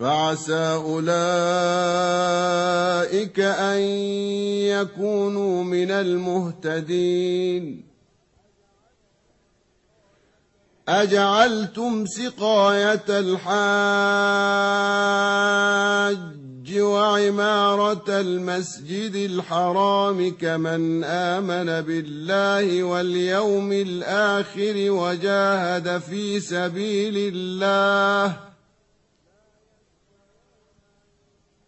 فعسى أولئك أن يكونوا من المهتدين. أجعلتم سقاية الحاج وعمارة المسجد الحرام كمن آمن بالله واليوم الآخر وجاهد في سبيل الله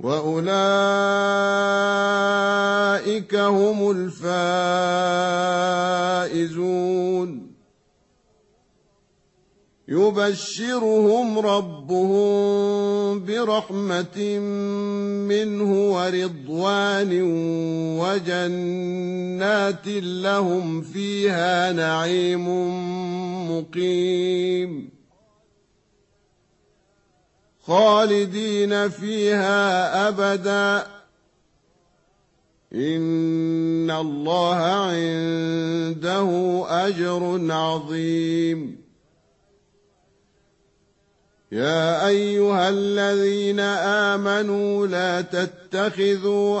واولئك هم الفائزون يبشرهم ربهم برحمه منه ورضوان وجنات لهم فيها نعيم مقيم خالدين فيها أبدا. إن الله عنده أجر عظيم. يا أيها الذين آمنوا لا تتخذوا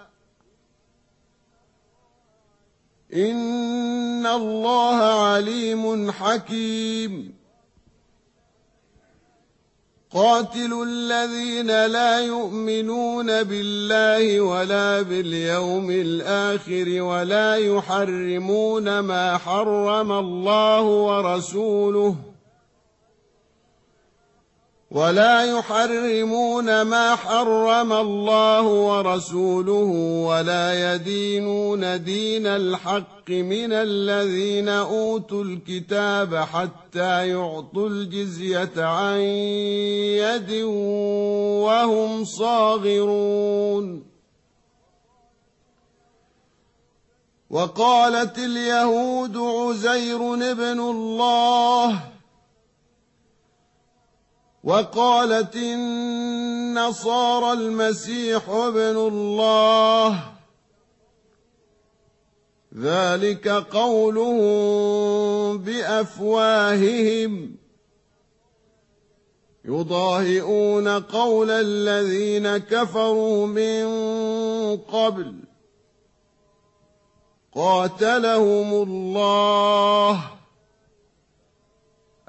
ان الله عليم حكيم. قاتلوا الذين لا يؤمنون بالله ولا باليوم الآخر ولا يحرمون ما حرم الله ورسوله. ولا يحرمون ما حرم الله ورسوله ولا يدينون دين الحق من الذين أوتوا الكتاب حتى يعطوا الجزية عن يد وهم صاغرون. وقالت اليهود عزير ابن الله وقالت النصارى المسيح ابن الله. ذلك قولهم بأفواههم. يضاهئون قول الذين كفروا من قبل. قاتلهم الله.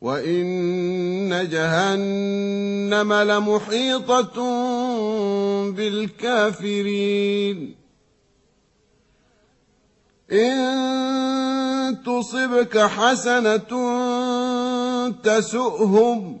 وان جهنم لمحيطه بالكافرين إن تصبك حسنة تسؤهم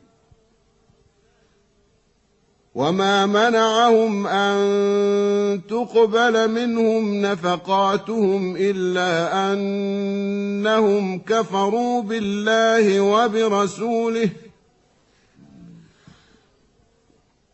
وما منعهم أن تقبل منهم نفقاتهم إلا أنهم كفروا بالله وبرسوله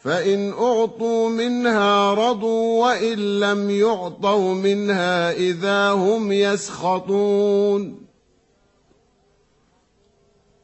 فإن أعطوا منها رضوا وإن لم يعطوا منها إذا هم يسخطون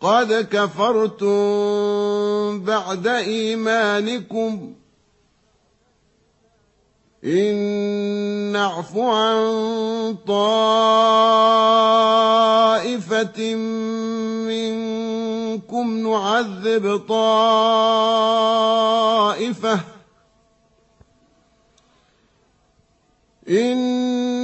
قد كفرتم بعد إيمانكم إن نعف عن طائفة منكم نعذب طائفة إن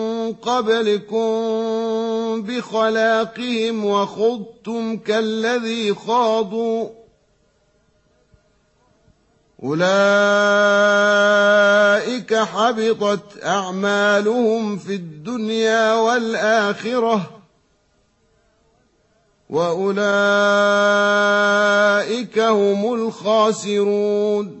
قبلكم بخلاقهم وخضتم كالذي خاضوا. أولئك حبطت أعمالهم في الدنيا والآخرة. وأولئك هم الخاسرون.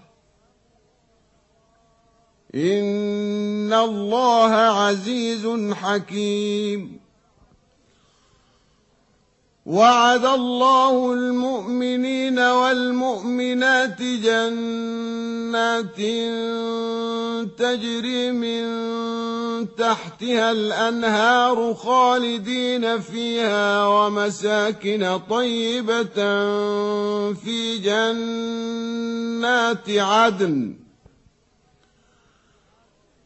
إن الله عزيز حكيم. وعد الله المؤمنين والمؤمنات جنات تجري من تحتها الأنهار خالدين فيها ومساكن طيبة في جنات عدن.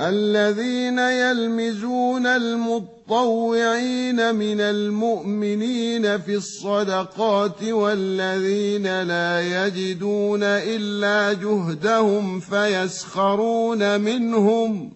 الذين يلمزون المطوعين من المؤمنين في الصدقات والذين لا يجدون إلا جهدهم فيسخرون منهم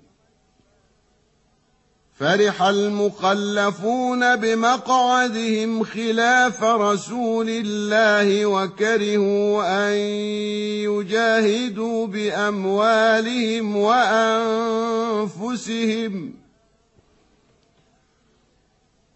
فرح المخلفون بمقعدهم خلاف رسول الله وكرهوا أن يجاهدوا بأموالهم وأنفسهم.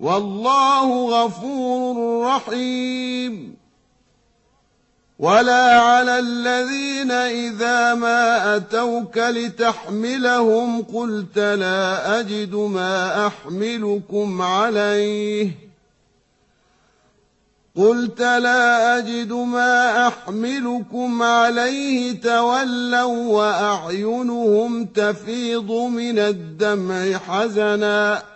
والله غفور رحيم. ولا على الذين إذا ما أتوك لتحملهم قلت لا أجد ما أحملكم عليه. قلت لا أجد ما أحملكم عليه. تولوا وأعينهم تفيض من الدمع حزناً.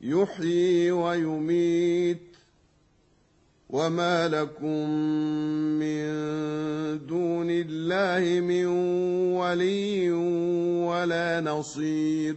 يحيي ويميت وما لكم من دون الله من ولي ولا نصير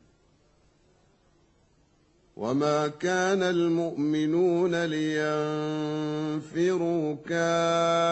وما كان المؤمنون لينفروا كافه